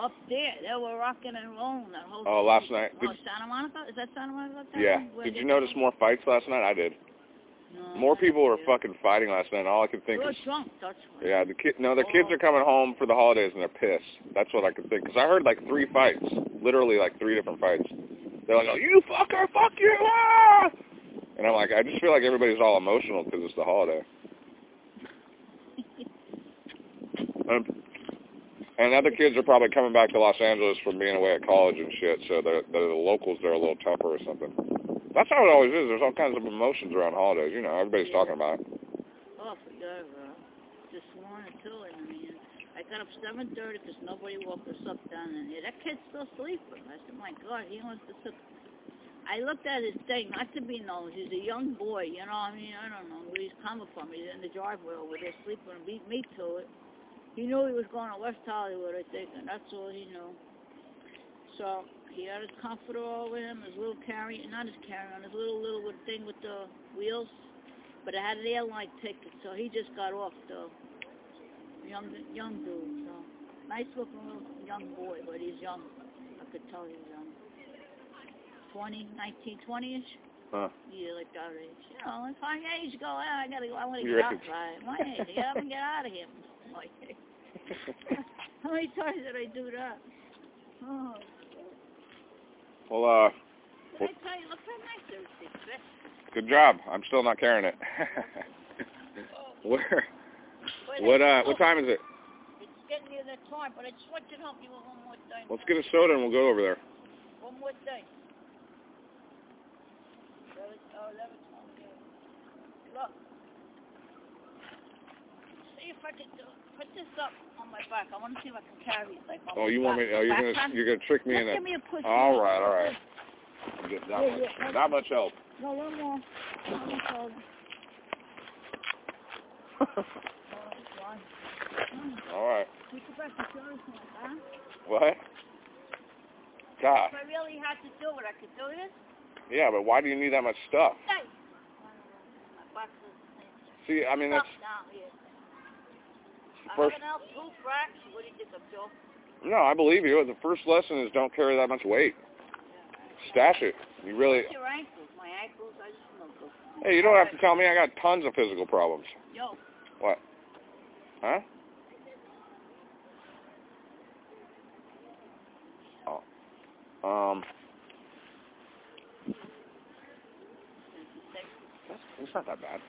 Up there, they were rocking and rolling that whole. Oh, last night. Oh, Santa Monica? Is that Santa Monica? Yeah. Did you notice more fights last night? I did. No, More people were fucking fighting last night. and All I could think You're is, drunk, that's yeah, the kid. No, the kids Oh. are coming home for the holidays and they're pissed. That's what I could think. Because I heard like three fights, literally like three different fights. They're like, oh, "You fucker, fuck you!" Ah! And I'm like, I just feel like everybody's all emotional because it's the holiday. And, and other kids are probably coming back to Los Angeles from being away at college and shit, so the the locals they're a little tougher or something. That's how it always is. There's all kinds of emotions around holidays. You know, everybody's talking about it. Oh, forget it, bro. This morning, too, I mean, I got up 7.30 because nobody woke us up down in here. That kid's still sleeping. I said, my God, he wants to sleep. I looked at his thing, not to be nosy. He's a young boy, you know, I mean, I don't know where he's coming from. He's in the driveway over there sleeping and beat me to it. He knew he was going to West Hollywood, I think, and that's all he knew. So he had his comforter over him, his little carry, not his carry-on, his little little thing with the wheels, but it had an airline ticket, so he just got off the young young dude. So nice looking little young boy, but he's young. I could tell he's young. Twenty, nineteen, twenty-ish. Huh. Yeah, like that age. You know, if my age go, out, I gotta go. I want to get outside. My age, get up and get out of here. Like, how many times did I do that? Oh, well, uh, I tell you? Look how nice good job. I'm still not carrying it. Where? Wait, What? Uh, what time is it? It's getting near time, but I just want you to help me with one more thing. Let's get a soda and we'll go over there. One more thing. Oh. Look. See if I can do, put this up on my back. I want to see if I can carry it like Oh, you want me? Oh, you're Back gonna hand. you're gonna trick me Just into. give me a push. All right, all right. Get that Yeah, much. yeah, That much help. No, one more. One more. Oh, All right. You could press the soda like that. What? God. If I really had to do it, I could do this. Yeah, but why do you need that much stuff? Hey. My box is See, I mean that's I first. have two fraction. What do you think of Joe? No, I believe you. The first lesson is don't carry that much weight. Stash it. You really. What's your ankles? My ankles, I just know. Hey, you don't have to tell me. I got tons of physical problems. Yo, What? Huh? Oh. Um. That's, it's not that bad.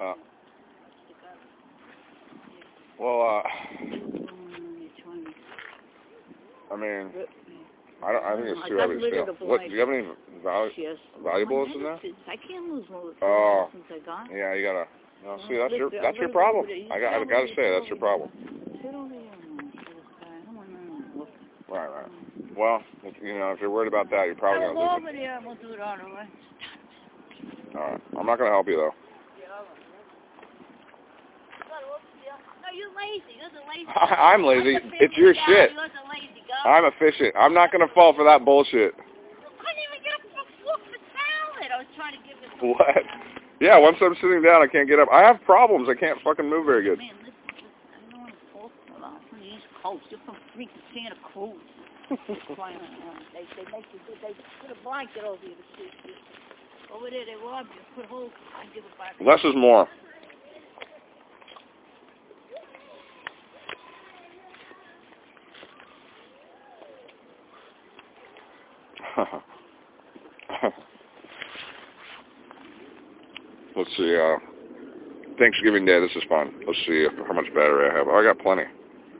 Uh. Well, uh, I mean, I don't. I think it's too heavy still. What? Do you have any val- valuables in there? I can't lose more Oh. since I got. Yeah, you gotta. No, see, that's your that's your problem. I got. I gotta say, that's your problem. Right, right. Well, you know, if you're worried about that, you're probably gonna lose over there and we'll do it all the way. it. All right. I'm not gonna help you though. No, you're lazy. You're the lazy. I'm lazy. It's your guy. shit. You're the lazy guy. I'm efficient. I'm not gonna fall for that bullshit. You couldn't even get up for fork for salad. I was trying to give it. What? Yeah, once I'm sitting down, I can't get up. I have problems. I can't fucking move very good. Man, listen, listen. I don't want to talk about from the East Coast. You're from freaking Santa Cruz. They, they make you, they put a blanket over you to sleep. Over there, they rob you. Put a whole, I give it back. Less is more. Let's see, uh, Thanksgiving Day, this is fun. Let's see how much battery I have. I got plenty.